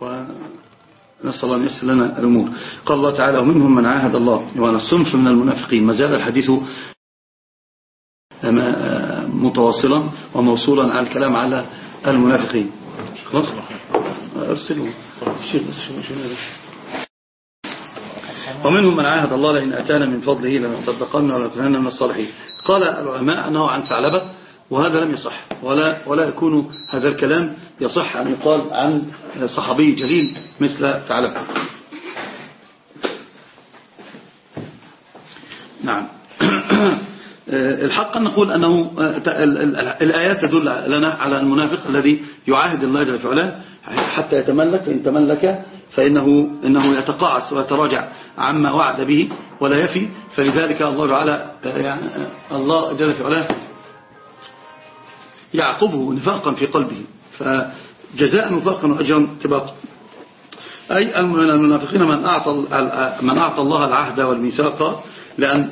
ونسأل الله أن يسر لنا الأمور. قال الله تعالى ومنهم من عاهد الله وأنا الصنف من المنافقين. ما زال الحديث متواصلا وموصولا على الكلام على المنافقين. خلاص؟ أرسلوا. ومنهم من عاهد الله لئن أتانا من فضله لنصدقن ولنكونن من الصالحين. قال العلماء أنه عن ثعلبة وهذا لم يصح. ولا ولا يكون هذا الكلام يصح أن يقال عن صحابي جليل مثل ثعلبة نعم. الحق أن نقول أنه الآيات تدل لنا على المنافق الذي يعاهد الله جل وعلا حتى يتملك فإن تملك فإنه إنه يتقاعس ويتراجع عما وعد به ولا يفي. فلذلك الله تعالى يعني الله جل وعلا يعقبه نفاقا في قلبه فجزاء نفاقا وأجرا تباقا أي من المنافقين من أعطى, من أعطى الله العهد والميثاق لأن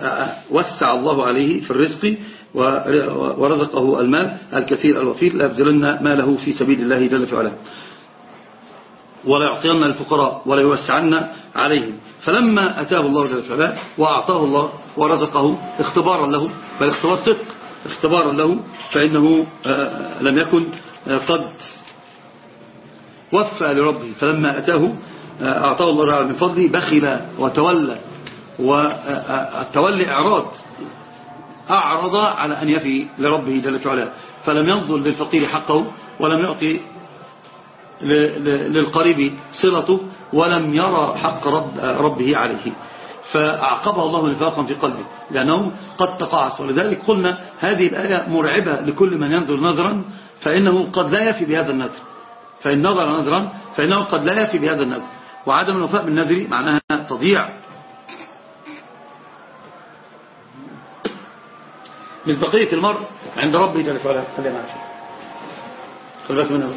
وسع الله عليه في الرزق ورزقه المال الكثير الوفير ليبذلن ماله في سبيل الله جل في علاه ولا يعطين الفقراء ولا يوسعن عليهم. فلما أتاه الله جل في علاه وأعطاه الله ورزقه اختبارا له بل اختبار صدق. اختبارا له فإنه آه، لم يكن آه، قد وفى لربه فلما أتاه آه، أعطاه الله من فضله بخل وتولى والتولي إعراض أعرض على أن يفي لربه جل وعلا فلم ينظر للفقير حقه ولم يعطي للقريب صلته ولم يرى حق رب ربه عليه. فأعقبه الله نفاقا في قلبه لأنه قد تقاعس ولذلك قلنا هذه الآية مرعبة لكل من ينظر نظرا فإنه قد لا يفي بهذا النذر فإن نظر نظرا فإنه قد لا يفي بهذا النذر وعدم الوفاء بالنذر معناها تضييع. مصداقية المرء عند ربه جل وعلا. خلينا معك. خلي بالك منها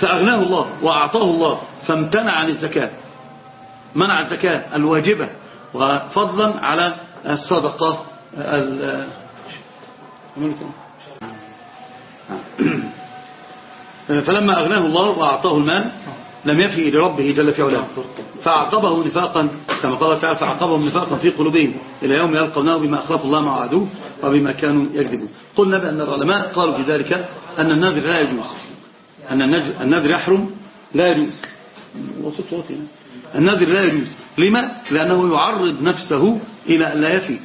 فأغناه الله وأعطاه الله. فامتنع عن الزكاة. منع الزكاة الواجبة وفضلا على الصدقة فلما أغناه الله وأعطاه المال لم يفي لربه جل في علاه. فأعقبه نفاقا كما قال تعالى فأعقبهم نفاقا في قلوبهم إلى يوم يلقونه بما أخلف الله مع عدوه وبما كانوا يكذبون. قلنا بأن العلماء قالوا في ذلك أن النذر لا يجوز. أن النذر يحرم لا يجوز. النذر لا يجوز. لما؟ لأنه يعرض نفسه إلى لا يفي.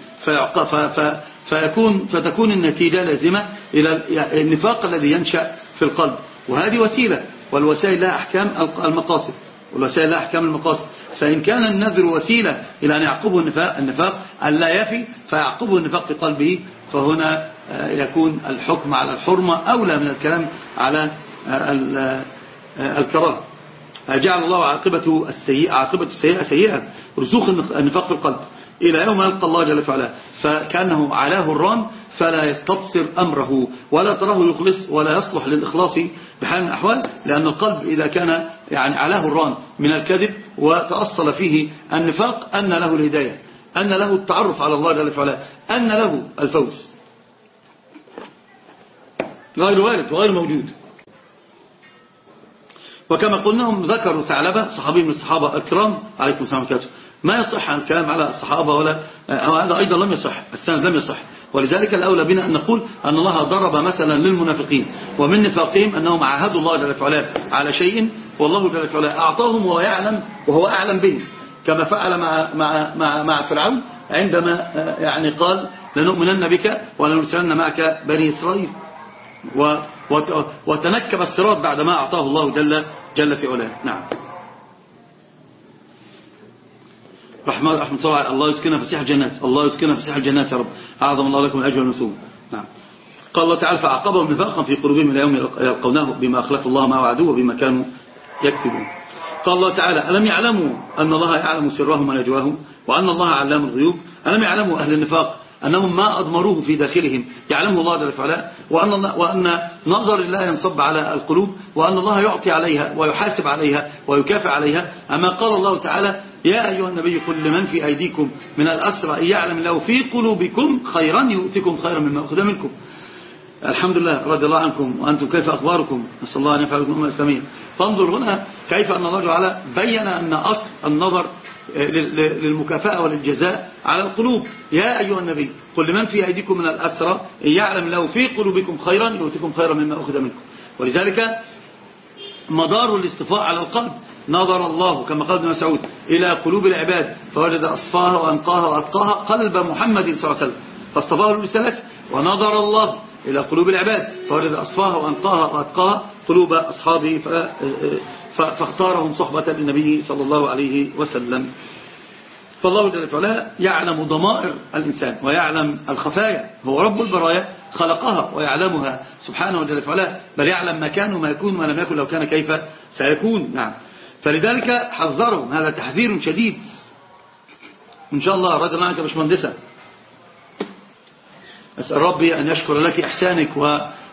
فيكون فتكون النتيجة لازمة إلى النفاق الذي ينشأ في القلب. وهذه وسيلة. والوسائل لها أحكام المقاصد. والوسائل لها أحكام المقاصد. فإن كان النذر وسيلة إلى أن يعقبه النفاق, النفاق لا يفي فيعقبه النفاق في قلبه فهنا آه، يكون الحكم على الحرمة أولى من الكلام على آه، آه، الكراهة. جعل الله عاقبة السيئة, عاقبة السيئة سيئة. رسوخ النفاق في القلب. إلى يوم يلقى الله جل وعلا. فكأنه علاه الرام فلا يستبصر أمره ولا تراه يخلص ولا يصلح للإخلاص بحال من الأحوال. لأن القلب إذا كان يعني علاه الران من الكذب وتأصل فيه النفاق أن له الهداية. أن له التعرف على الله جل وعلا. أن له الفوز. غير وارد وغير موجود. وكما قلنا هم ذكروا ثعلبة صحابي من الصحابة الكرام عليكم السلام عليكم ما يصح الكلام على الصحابة ولا هذا أيضا لم يصح السند لم يصح. ولذلك الأولى بنا أن نقول أن الله ضرب مثلا للمنافقين ومن نفاقهم أنهم عاهدوا الله جل وعلا على شيء والله جل وعلا أعطاهم وهو يعلم وهو أعلم به. كما فعل مع مع مع مع فرعون عندما يعني قال لنؤمنن بك ولنرسلن معك بني إسرائيل. وتنكب الصراط بعدما أعطاه الله جل جل في علاه. نعم. رحمة رحمة الله. الله يسكنها فسيح الجنات. الله يسكنها فسيح الجنات يا رب. أعظم الله لكم الأجر والنسوم نعم. قال الله تعالى فعقبهم نفاقا في قلوبهم إلى يوم يلقونه بما أخلف الله ما وعدوه وبما كانوا يكتبون. قال الله تعالى ألم يعلموا أن الله يعلم سرهم ونجواهم وأن الله علام الغيوب؟ ألم يعلموا أهل النفاق أنهم ما أضمروه في داخلهم. يعلمه الله جل وعلا وأن, وأن نظر الله ينصب على القلوب وأن الله يعطي عليها ويحاسب عليها ويكافئ عليها. أما قال الله تعالى يا أيها النبي قل لمن في أيديكم من الأسرى إن يعلم الله في قلوبكم خيرا يؤتكم خيرا مما أخذ منكم. الحمد لله رضي الله عنكم وأنتم كيف أخباركم؟ نسأل الله أن يفعل بكم أمة إسلامية. فانظر هنا كيف أن الله تعالى بين أن أصل النظر للمكافأة وللجزاء على القلوب. يا أيها النبي قل لمن في أيديكم من الأسرى إن يعلم له في قلوبكم خيرا يؤتكم خيرا مما أخذ منكم. ولذلك مدار الاصطفاء على القلب. نظر الله كما قال ابن مسعود إلى قلوب العباد فوجد أصفاها وأنقاها وأتقاها قلب محمد صلى الله عليه وسلم. فاصطفاه للرسالة ونظر الله إلى قلوب العباد فوجد أصفاها وأنقاها وأتقاها قلوب أصحابه فاختارهم صحبة للنبي صلى الله عليه وسلم. فالله جل وعلا يعلم ضمائر الإنسان ويعلم الخفايا. هو رب البرايا خلقها ويعلمها. سبحانه وجل وعلا بل يعلم ما كان وما يكون وما لم يكن لو كان كيف سيكون. نعم. فلذلك حذرهم. هذا تحذير شديد. إن شاء الله رجل عنك باشمهندسة. أسأل ربي أن يشكر لك إحسانك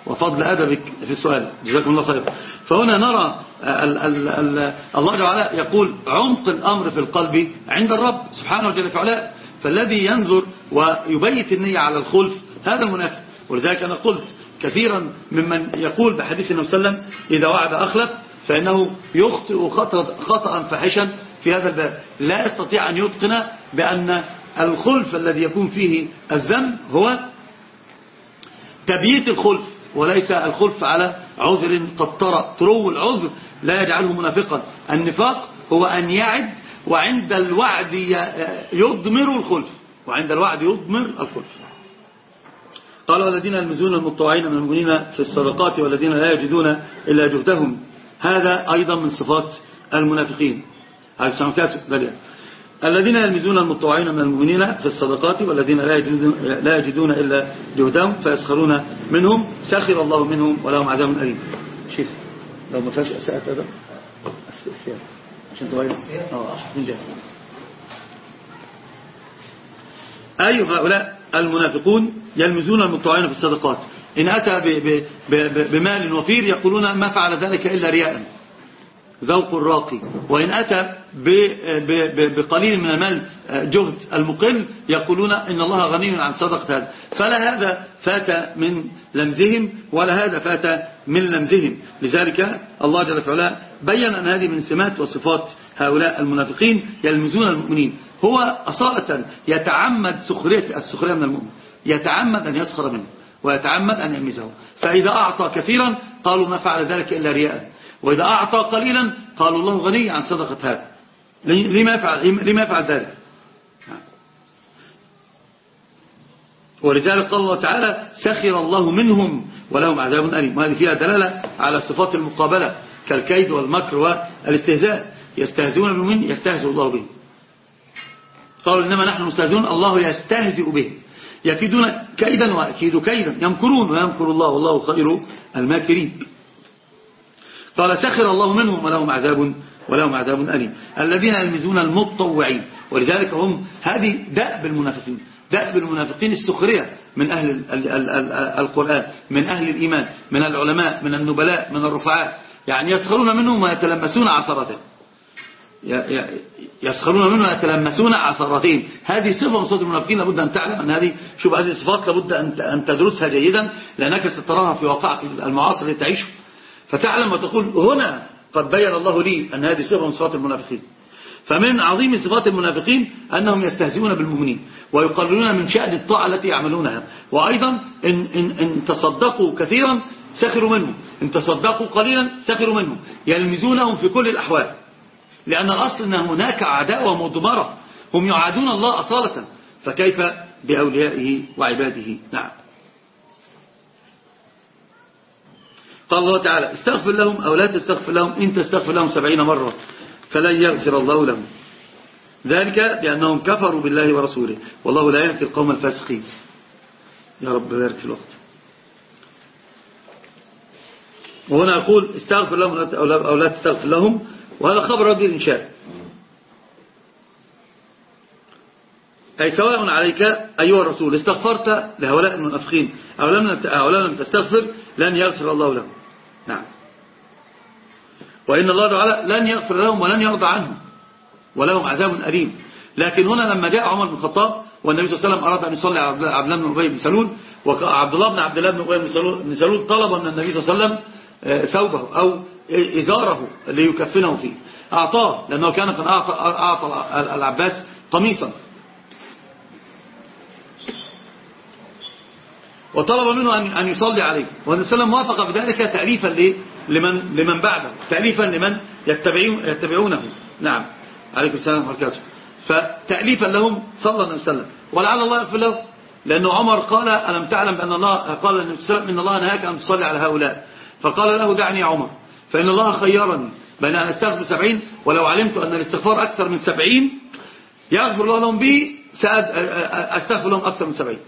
وفضل أدبك في السؤال. جزاكم الله خير. فهنا نرى ال ال ال الله تعالى يقول عمق الأمر في القلب عند الرب سبحانه وجل وعلا فالذي ينظر ويبيت النية على الخلف هذا المنافق. ولذلك أنا قلت كثيرا ممن يقول بحديث النبي صلى الله عليه وسلم إذا وعد أخلف فإنه يخطئ خطأ فاحشا في هذا الباب. لا يستطيع أن يتقن بأن الخلف الذي يكون فيه الذنب هو تبييت الخلف. وليس الخلف على عذر قد طرأ طرو العذر لا يجعله منافقا. النفاق هو أن يعد وعند الوعد يضمر الخلف. وعند الوعد يضمر الخلف. قال والذين يلمزون المطوعين من المؤمنين في الصدقات والذين لا يجدون إلا جهدهم. هذا أيضا من صفات المنافقين. عليه السلام كاتب الذين يلمزون المطوعين من المؤمنين في الصدقات والذين لا يجدون, لا يجدون إلا جهدهم فيسخرون منهم. سخر الله منهم ولهم عذاب أليم. شيخ لو ما فيهاش أساءة أدب السيارة عشان تغير. آه عشان جاهز أي هؤلاء المنافقون يلمزون المطوعين في الصدقات. إن أتى بمال وفير يقولون ما فعل ذلك إلا رياء. ذوق الراقي وإن أتى بقليل من المال جهد المقل يقولون إن الله غني عن صدقة هذا. فلا هذا فات من لمزهم ولا هذا فات من لمزهم. لذلك الله جل وعلا بين أن هذه من سمات وصفات هؤلاء المنافقين يلمزون المؤمنين. هو أصالة يتعمد سخرية السخرية من المؤمن. يتعمد أن يسخر منه ويتعمد أن يلمزه فإذا أعطى كثيرا قالوا ما فعل ذلك إلا رياء. وإذا أعطى قليلا قالوا الله غني عن صدقة هذا لما يفعل, لما يفعل ذلك. ولذلك قال الله تعالى سخر الله منهم ولهم عذاب أليم. وهذه فيها دلالة على صفات المقابلة كالكيد والمكر والاستهزاء. يستهزئون بمن يستهزئ الله به قالوا إنما نحن مستهزئون الله يستهزئ به يكيدون كيدا وأكيد كيدا. يمكرون ويمكر الله والله خير الماكرين. قال سخر الله منهم ولهم عذاب ولهم عذاب أليم. الذين يلمزون المتطوعين ولذلك هم هذه دأب المنافقين. دأب المنافقين السخرية من أهل القرآن من أهل الإيمان من العلماء من النبلاء من الرفعاء. يعني يسخرون منهم ويتلمسون عثرتهم. يسخرون منه ويتلمسون عثرتهم. هذه صفة من صفات المنافقين لابد أن تعلم أن هذه شوف هذه الصفات لابد أن تدرسها جيدا لأنك ستراها في واقع المعاصر التي تعيشه فتعلم وتقول هنا قد بين الله لي أن هذه صفة من صفات المنافقين. فمن عظيم صفات المنافقين أنهم يستهزئون بالمؤمنين ويقللون من شأن الطاعة التي يعملونها. وأيضا إن, إن, إن تصدقوا كثيرا سخروا منهم. إن تصدقوا قليلا سخروا منهم. يلمزونهم في كل الأحوال. لأن الأصل أن هناك عداء ومضمرة هم يعادون الله أصالة. فكيف بأوليائه وعباده؟ نعم. قال الله تعالى استغفر لهم أو لا تستغفر لهم إن تستغفر لهم سبعين مرة فلن يغفر الله لهم. ذلك بأنهم كفروا بالله ورسوله. والله لا يهدي القوم الفاسقين. يا رب بارك في الوقت. وهنا أقول استغفر لهم أو لا تستغفر لهم. وهذا خبر رد الإنشاء. أي سواء عليك أيها الرسول استغفرت لهؤلاء المنافقين أو لم تستغفر لن يغفر الله لهم. نعم. وإن الله تعالى لن يغفر لهم ولن يرضى عنهم ولهم عذاب أليم. لكن هنا لما جاء عمر بن الخطاب والنبي صلى الله عليه وسلم أراد أن يصلي على عبد الله بن أبي بن سلول وعبد الله بن عبد الله بن أبي بن سلول طلب من النبي صلى الله عليه وسلم آه، ثوبه أو إزاره ليكفنه فيه. أعطاه لأنه كان قد أعطى, أعطى العباس قميصا. وطلب منه أن يصلي عليه. والنبي صلى الله عليه وسلم وافق بذلك تأليفا لمن, لمن بعده. تأليفا لمن يتبعونه. نعم. عليكم السلام وبركاته. فتأليفا لهم صلى الله عليه وسلم. ولعل الله يغفر له لأنه عمر قال ألم تعلم بأن الله قال النبي صلى الله عليه وسلم إن الله نهاك أن تصلي على هؤلاء. فقال له دعني يا عمر. فإن الله خيرني. بين أن أستغفر سبعين. ولو علمت أن الاستغفار أكثر من سبعين يغفر الله لهم به أستغفر لهم أكثر من سبعين.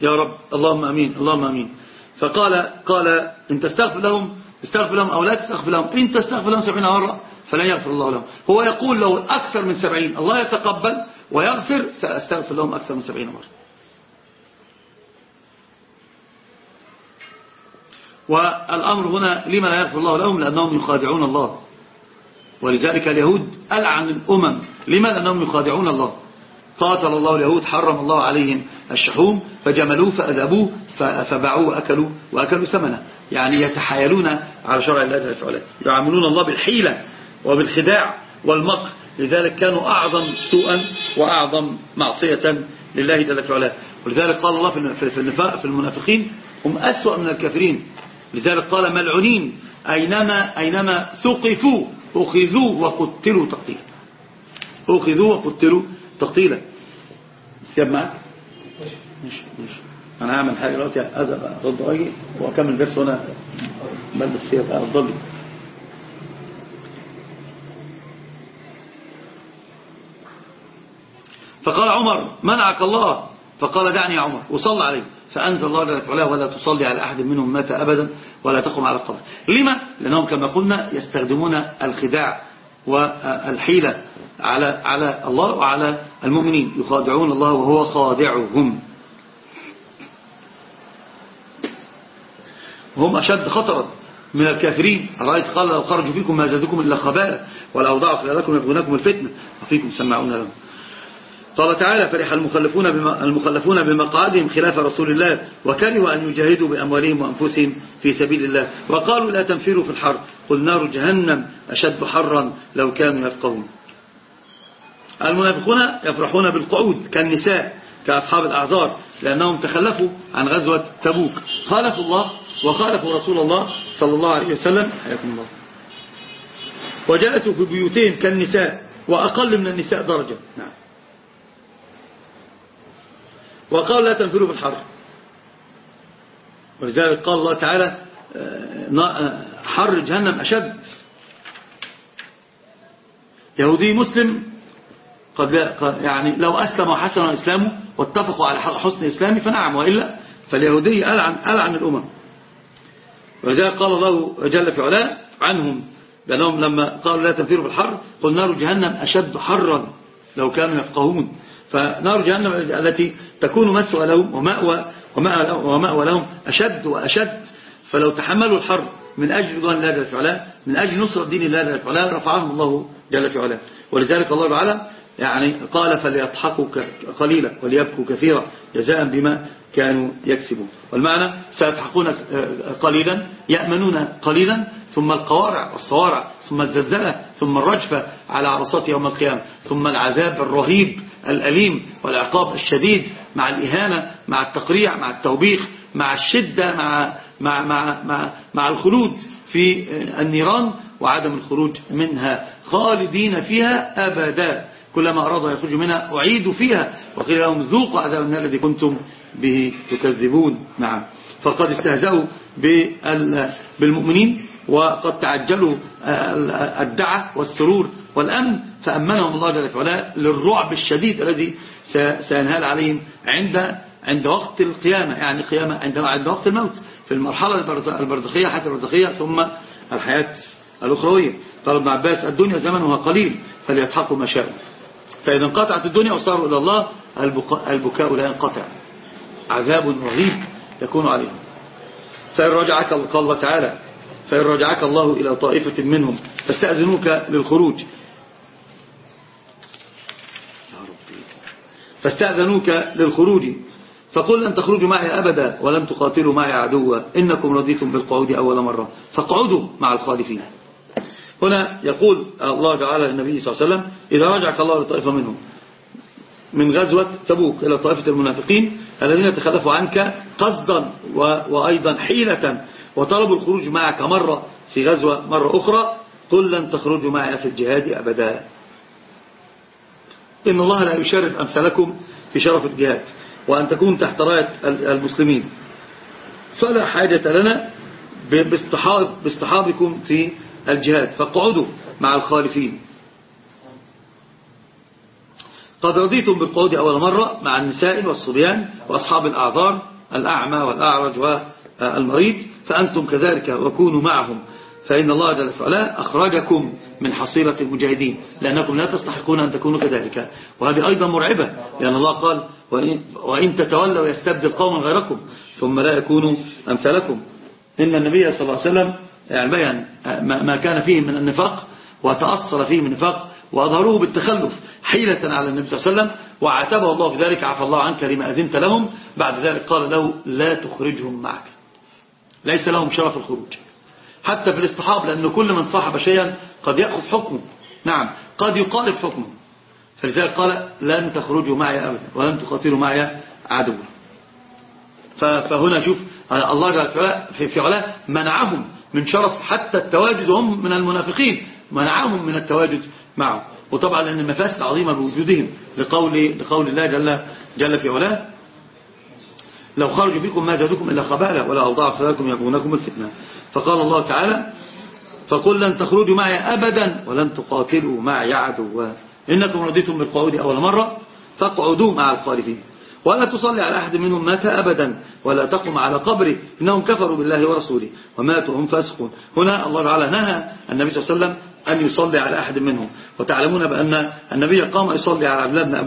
يا رب اللهم أمين اللهم أمين. فقال قال إن تستغفر لهم استغفر لهم أو لا تستغفر لهم إن تستغفر لهم سبعين مرة فلن يغفر الله لهم. هو يقول لو أكثر من سبعين الله يتقبل ويغفر سأستغفر لهم أكثر من سبعين مرة. والأمر هنا لما لا يغفر الله لهم؟ لأنهم يخادعون الله. ولذلك اليهود ألعن الأمم. لما لأنهم يخادعون الله. قاتل الله اليهود حرم الله عليهم الشحوم فجملوه فأذبوه فباعوه وأكلوا, وأكلوا ثمنه. يعني يتحايلون على شرع الله جل وعلا. يعاملون الله بالحيلة وبالخداع والمكر لذلك كانوا أعظم سوءا وأعظم معصية لله جل وعلا. ولذلك قال الله في المنافقين هم أسوأ من الكافرين. لذلك قال ملعونين أينما, أينما ثقفوا أخذوا وقتلوا تقتيلا. أخذوا وقتلوا تقتيلا. سيب معك مش مش أنا هعمل حاجة دلوقتي أذهب أرد أجي وأكمل درس وأنا بلبس سيب أفضل لي فقال عمر منعك الله. فقال دعني يا عمر. وصلى عليه. فأنزل الله جل وعلا ولا تصلي على أحد منهم مات أبدا ولا تقم على القبر. لما؟ لأنهم كما قلنا يستخدمون الخداع والحيلة على على الله وعلى المؤمنين. يخادعون الله وهو خادعهم. هم أشد خطرا من الكافرين. رأيت قال لو خرجوا فيكم ما زادكم إلا خبالا ولو ضعف لكم يبغونكم الفتنة. وفيكم سمعون لهم. قال تعالى فرح المخلفون المخلفون بمقعدهم خلاف رسول الله. وكرهوا أن يجاهدوا بأموالهم وأنفسهم في سبيل الله. وقالوا لا تنفروا في الحر قل نار جهنم أشد حرا لو كانوا يفقهون. المنافقون يفرحون بالقعود كالنساء كأصحاب الأعذار لأنهم تخلفوا عن غزوة تبوك. خالفوا الله وخالفوا رسول الله صلى الله عليه وسلم. حياكم الله. وجلسوا في بيوتهم كالنساء وأقل من النساء درجة. نعم. وقال لا تنفروا في الحر. ولذلك قال الله تعالى آه، حر جهنم أشد. يهودي مسلم قد يعني لو أسلم وحسن إسلامه واتفقوا على حسن إسلامه فنعم وإلا فاليهودي ألعن, ألعن الأمم. ولذلك قال الله جل في علاه عنهم بأنهم لما قالوا لا تنفروا في الحر قل نار جهنم أشد حرا لو كانوا يفقهون. فنار جهنم التي تكون مسوى لهم ومأوى, ومأوى لهم أشد وأشد. فلو تحملوا الحر من أجل رضوان الله جل في من أجل نصرة دين الله جل في رفعهم الله جل في ولذلك الله تعالى يعني قال فليضحكوا قليلا وليبكوا كثيرا جزاء بما كانوا يكسبون. والمعنى سيضحكون قليلا يأمنون قليلا ثم القوارع والصوارع ثم الزلزلة ثم الرجفة على عرصات يوم القيامة ثم العذاب الرهيب الأليم والعقاب الشديد مع الإهانة مع التقريع مع التوبيخ مع الشدة مع, مع, مع, مع, مع الخلود في النيران وعدم الخروج منها. خالدين فيها أبدا. كلما أرادوا يخرجوا منها أعيدوا فيها. وقيل لهم ذوقوا عذاب النار الذي كنتم به تكذبون. نعم. فقد استهزأوا بالمؤمنين وقد تعجلوا الدعة والسرور والأمن فأمنهم الله جل وعلا للرعب الشديد الذي سينهال عليهم عند عند وقت القيامة. يعني قيامة عند وقت الموت. في المرحلة البرزخية حتى البرزخية ثم الحياة الأخروية. قال ابن عباس الدنيا زمنها قليل فليضحكوا ما شاءوا. فإذا انقطعت الدنيا وصاروا إلى الله البكاء لا ينقطع. عذاب رهيب يكون عليهم. فإن رجعك قال الله تعالى فإن رجعك الله إلى طائفة منهم فاستأذنوك للخروج. فاستأذنوك للخروج. فقل لن تخرجوا معي أبدا ولن تقاتلوا معي عدوا. إنكم رضيتم بالقعود أول مرة. فاقعدوا مع الخالفين هنا يقول الله تعالى للنبي صلى الله عليه وسلم إذا رجعك الله لطائفة منهم من غزوة تبوك إلى طائفة المنافقين الذين تخلفوا عنك قصدا وأيضا حيلة وطلبوا الخروج معك مرة في غزوة مرة أخرى قل لن تخرجوا معي في الجهاد أبدا. إن الله لا يشرف أمثالكم في شرف الجهاد. وأن تكون تحت راية المسلمين. فلا حاجة لنا باصطحاب باصطحابكم في الجهاد. فاقعدوا مع الخالفين. قد رضيتم بالقعود أول مرة مع النساء والصبيان وأصحاب الأعذار الأعمى والأعرج والمريض فأنتم كذلك وكونوا معهم. فإن الله جل وعلا أخرجكم من حصيلة المجاهدين لأنكم لا تستحقون أن تكونوا كذلك. وهذه أيضا مرعبة لأن الله قال وإن تتولوا يستبدل قوما غيركم ثم لا يكونوا أمثالكم. إن النبي صلى الله عليه وسلم يعني بيان ما كان فيه من النفاق وتأصل فيه من النفاق وأظهروه بالتخلف حيلة على النبي صلى الله عليه وسلم وعاتبه الله في ذلك عفى الله عنك لما أذنت لهم بعد ذلك قال له لا تخرجهم معك. ليس لهم شرف الخروج. حتى في الاصطحاب لأن كل من صاحب شيئا قد يأخذ حكمه. نعم قد يقارب حكمه. فلذلك قال لن تخرجوا معي أبدا ولن تقاتلوا معي عدوا. فهنا شوف الله جل في علاه منعهم من شرف حتى التواجد هم من المنافقين منعهم من التواجد معه وطبعا لأن المفاسد عظيمة بوجودهم لقول, لقول الله جل, جل في علاه لو خرجوا فيكم ما زادكم إلا خبالة ولا أوضاع خلالكم يبغونكم الفتنة. فقال الله تعالى فقل لن تخرجوا معي أبدا ولن تقاتلوا معي عدوا. إنكم رضيتم بالقعود أول مرة فاقعدوا مع الخالفين. ولا تصلي على أحد منهم مات أبدا ولا تقم على قبره. إنهم كفروا بالله ورسوله وماتوا هم فاسقون. هنا الله تعالى نهى النبي صلى الله عليه وسلم أن يصلي على أحد منهم. وتعلمون بأن النبي قام يصلي على عبد الله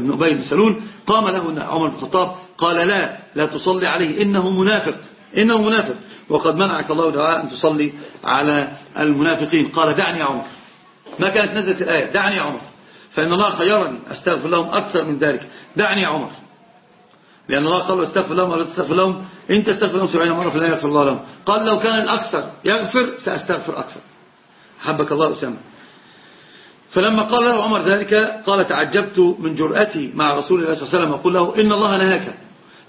بن أبي بن سلول. قام له عمر بن الخطاب قال لا لا تصلي عليه إنه منافق. إنه منافق. وقد منعك الله تعالى أن تصلي على المنافقين. قال دعني يا عمر. ما كانت نزلت الآية. دعني يا عمر. فإن الله خيرني أستغفر لهم أكثر من ذلك. دعني يا عمر. لأن الله قال استغفر لهم ولا تستغفر لهم. إن تستغفر لهم سبعين مرة فلا يغفر الله لهم. قال لو كان الأكثر يغفر سأستغفر أكثر. حبك الله أسامة. فلما قال له عمر ذلك قال تعجبت من جرأتي مع رسول الله صلى الله عليه وسلم. وقل له إن الله نهاك.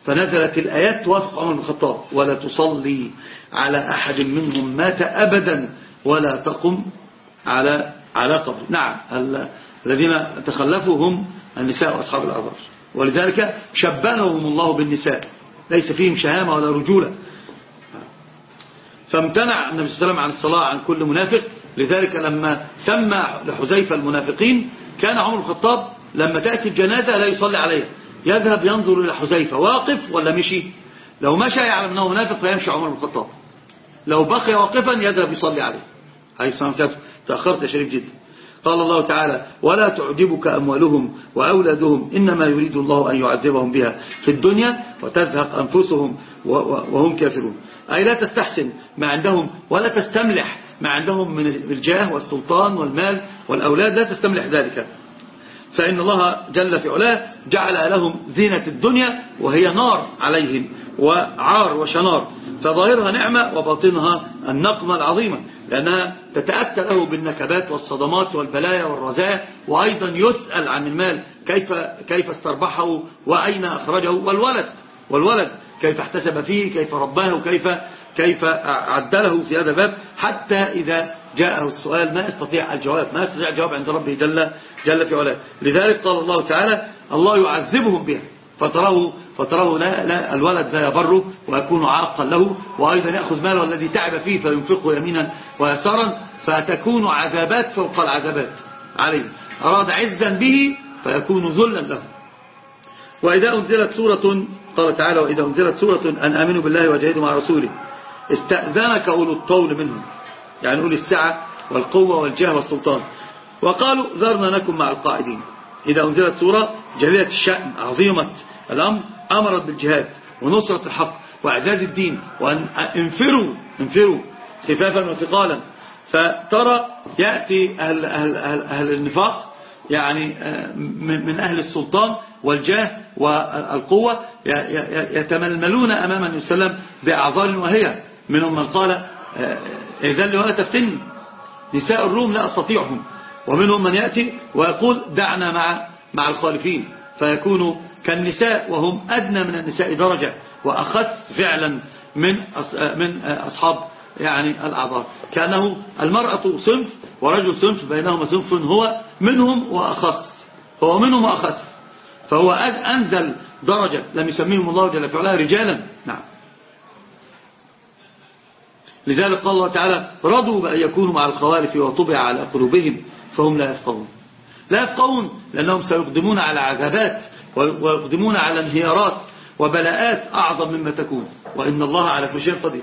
فنزلت الآيات توافق عمر بن الخطاب. ولا تصلي على أحد منهم مات أبدا ولا تقم على على قبر. نعم الذين تخلفوا هم النساء وأصحاب الأعذار ولذلك شبههم الله بالنساء. ليس فيهم شهامة ولا رجولة. فامتنع النبي صلى الله عليه وسلم عن الصلاة عن كل منافق. لذلك لما سمى لحذيفة المنافقين كان عمر الخطاب لما تأتي الجنازة لا يصلي عليها. يذهب ينظر إلى حذيفة واقف ولا مشي؟ لو مشى يعلم أنه منافق فيمشي عمر الخطاب. لو بقي واقفا يذهب يصلي عليه. عليه الصلاة والسلام تأخرت يا شريف جدا. قال الله تعالى ولا تعجبك أموالهم وأولادهم إنما يريد الله أن يعذبهم بها في الدنيا وتزهق أنفسهم وهم كافرون. أي لا تستحسن ما عندهم ولا تستملح ما عندهم من الجاه والسلطان والمال والأولاد لا تستملح ذلك. فإن الله جل في علاه جعل لهم زينة الدنيا وهي نار عليهم وعار وشنار فظاهرها نعمة وباطنها النقمة العظيمة لأنها تتأتى له بالنكبات والصدمات والبلايا والرزايا وأيضا يسأل عن المال كيف, كيف استربحه وأين أخرجه والولد والولد كيف احتسب فيه كيف رباه وكيف كيف عدله في هذا الباب حتى إذا جاءه السؤال ما يستطيع الجواب ما يستطيع الجواب عند ربه جل, جل في علاه. لذلك قال الله تعالى الله يعذبهم بها. فتراه, فتراه لا, لا الولد لا ويكون عاقا له وأيضا يأخذ ماله الذي تعب فيه فينفقه يمينا ويسارا فتكون عذابات فوق العذابات عليه. أراد عزا به فيكون ذلا له. وإذا أنزلت سورة قال تعالى وإذا أنزلت سورة أن آمنوا بالله وجاهدوا مع رسوله. استأذنك أولو الطول منهم. يعني أولي السعة والقوة والجاه والسلطان. وقالوا ذرنا نكن مع القائدين. إذا أنزلت سورة جليلة الشأن عظيمة الأمر أمرت بالجهاد ونصرة الحق وإعزاز الدين وأن انفروا انفروا خفافا وثقالا. فترى يأتي أهل, أهل, أهل, أهل النفاق يعني آه، من أهل السلطان والجاه والقوة يتململون أمام النبي صلى الله عليه وسلم بأعذار وهي. منهم من قال إذن لي ولا تفتني نساء الروم لا أستطيعهم. ومنهم من يأتي ويقول دعنا مع مع الخالفين. فيكونوا كالنساء وهم أدنى من النساء درجة وأخس فعلا من من أصحاب يعني الأعذار كأنه المرأة صنف ورجل صنف بينهما صنف هو منهم وأخص هو منهم وأخص فهو أنزل درجة لم يسميهم الله جل فعلها رجالا نعم لذلك قال الله تعالى رضوا بأن يكونوا مع الخوالف وطبع على قلوبهم فهم لا يفقهون. لا يفقهون لأنهم سيقدمون على عذابات ويقدمون على انهيارات وبلاءات أعظم مما تكون. وإن الله على كل شيء قدير.